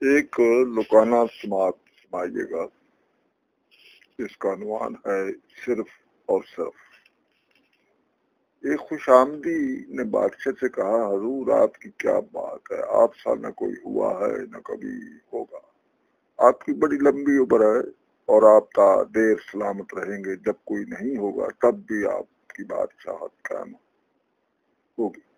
ایک لکانہ سماعت سمائیے گا۔ اس کا عنوان ہے صرف اور صرف۔ ایک خوش آمدی نے بادشاہ سے کہا، حضور آپ کی کیا بات ہے؟ آپ سا نہ کوئی ہوا ہے، نہ کبھی ہوگا۔ آپ کی بڑی لمبی عمر ہے اور آپ کا دیر سلامت رہیں گے۔ جب کوئی نہیں ہوگا، تب بھی آپ کی بادشاہت قائم ہوگی۔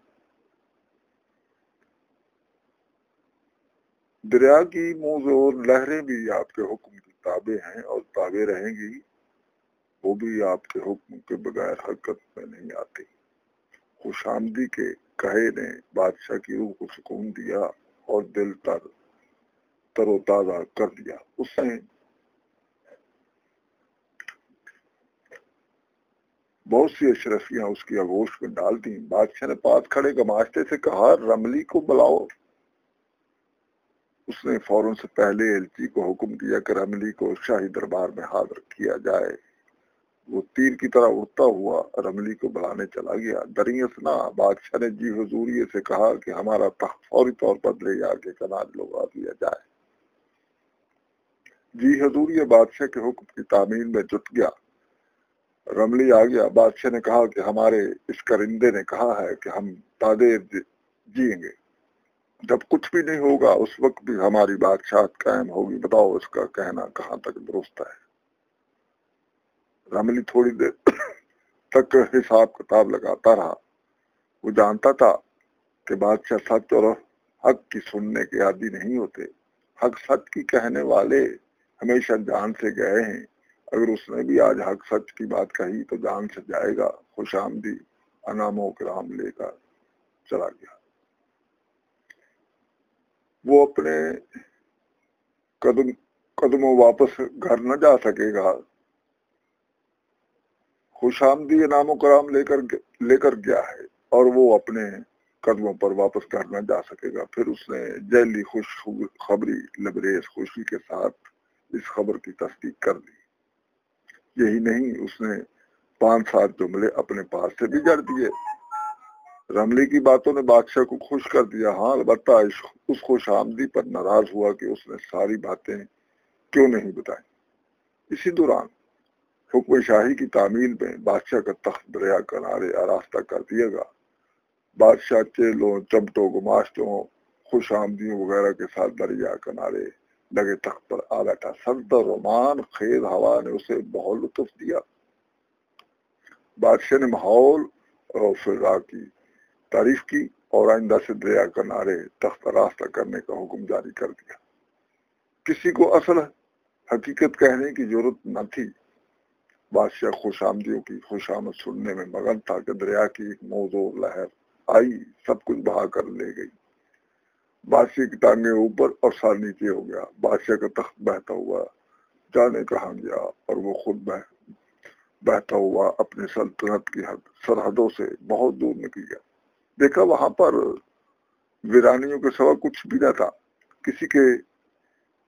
دریا کی منہ زور، لہریں بھی آپ کے حکم کی تابع ہیں اور تابع رہیں گی، وہ بھی آپ کے حکم کے بغیر حرکت میں نہیں آتی۔ خوش آمدی کے کہے نے، بادشاہ کی روح کو سکون دیا اور دل تر تر و تازہ کر دیا۔ اس نے بہت سی اشرفیاں اس کی آگوش میں ڈال دی بادشاہ نے پاس کھڑے گماشتے سے کہا، رملی کو بلاؤ۔ اس نے فوراً سے پہلے ایلچی جی کو حکم دیا کہ رملی کو شاہی دربار میں حاضر کیا جائے۔ وہ تیر کی طرح اڑتا ہوا رملی کو بلانے چلا گیا۔ دریسنا بادشاہ نے جی حضوریے سے کہا کہ ہمارا تخت فوری طور پر لے جا کے کناج لگا دیا جائے۔ جی حضوریہ بادشاہ کے حکم کی تعمیل میں جٹ گیا۔ رملی آ گیا بادشاہ نے کہا کہ ہمارے اس کرندے نے کہا ہے کہ ہم تادیر جی- جیئیں گے۔ جب کچھ بھی نہیں ہوگا، اس وقت بھی ہماری بادشاہت قائم ہوگی۔ بتاؤ اس کا کہنا کہاں تک درست ہے؟ رملی تھوڑی دیر تک حساب کتاب لگاتا رہا۔ وہ جانتا تھا کہ بادشاہ سچ اور حق کی سننے کے عادی نہیں ہوتے۔ حق سچ کی کہنے والے ہمیشہ جان سے گئے ہیں۔ اگر اس نے بھی آج حق سچ کی بات کہی تو جان سے جائے گا۔ خوش آمدی انام و کرام لے کر چلا گیا۔ وہ اپنے قدم قدموں واپس گھر نہ جا سکے گا۔ خوش آمدی انعام و کرام لے کر لے کر گیا ہے اور وہ اپنے قدموں پر واپس گھر نہ جا سکے گا۔ پھر اس نے جیلی خوش خبری لبریز خوشی کے ساتھ اس خبر کی تصدیق کر دی۔ یہی نہیں، اس نے پانچ سات جملے اپنے پاس سے بھی جڑ دیے۔ رملی کی باتوں نے بادشاہ کو خوش کر دیا۔ ہاں البتہ اس خوش آمدی پر ناراض ہوا کہ اس نے ساری باتیں کیوں نہیں بتائیں اسی دوران حکم شاہی کی تعمیل میں بادشاہ کا تخت دریا کنارے آراستہ کر دیا گا بادشاہ چیلوں چمٹوں، گماشتوں، خوش آمدیوں وغیرہ کے ساتھ دریا کنارے لگے تخت پر آ بیٹھا۔ سرد رومان خیز ہوا نے اسے بہت لطف دیا۔ بادشاہ نے ماحول اور فضا کی تعریف کی اور آئندہ سے دریا کنارے تخت راستہ کرنے کا حکم جاری کر دیا۔ کسی کو اصل حقیقت کہنے کی ضرورت نہ تھی۔ بادشاہ خوش آمدیوں کی خوش آمد سننے میں مگن تھا کہ دریا کی ایک موضوع لہر آئی، سب کچھ بہا کر لے گئی۔ بادشاہ کی ٹانگیں اوپر اور سال نیچے ہو گیا۔ بادشاہ کا تخت بہتا ہوا جانے کہاں گیا اور وہ خود بہ، بہتا ہوا اپنے سلطنت کی حد، سرحدوں سے بہت دور نکل گیا۔ دیکھا وہاں پر ویرانیوں کے سوا کچھ بھی نہ تھا۔ کسی کے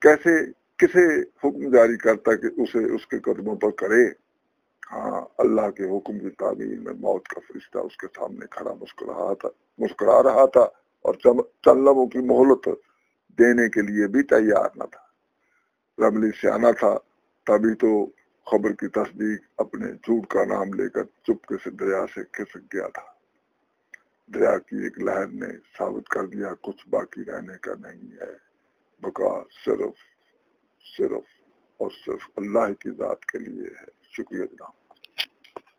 کیسے، کسے حکم جاری کرتا کہ اسے اس کے قدموں پر کرے؟ ہاں اللہ کے حکم کی تعبیر میں موت کا فرشتہ اس کے سامنے کھڑا مسکرا تھا، مسکرا رہا تھا اور چند لمحوں کی مہلت دینے کے لیے بھی تیار نہ تھا۔ رملی سیانا تھا، تبھی تو خبر کی تصدیق اپنے جھوٹ کا نام لے کر چپکے سے دریا سے کھسک گیا تھا۔ دریا کی ایک لہر نے ثابت کر دیا، کچھ باقی رہنے کا نہیں ہے۔ بقا صرف صرف اور صرف اللہ کی ذات کے لیے ہے۔ شکریہ جناب۔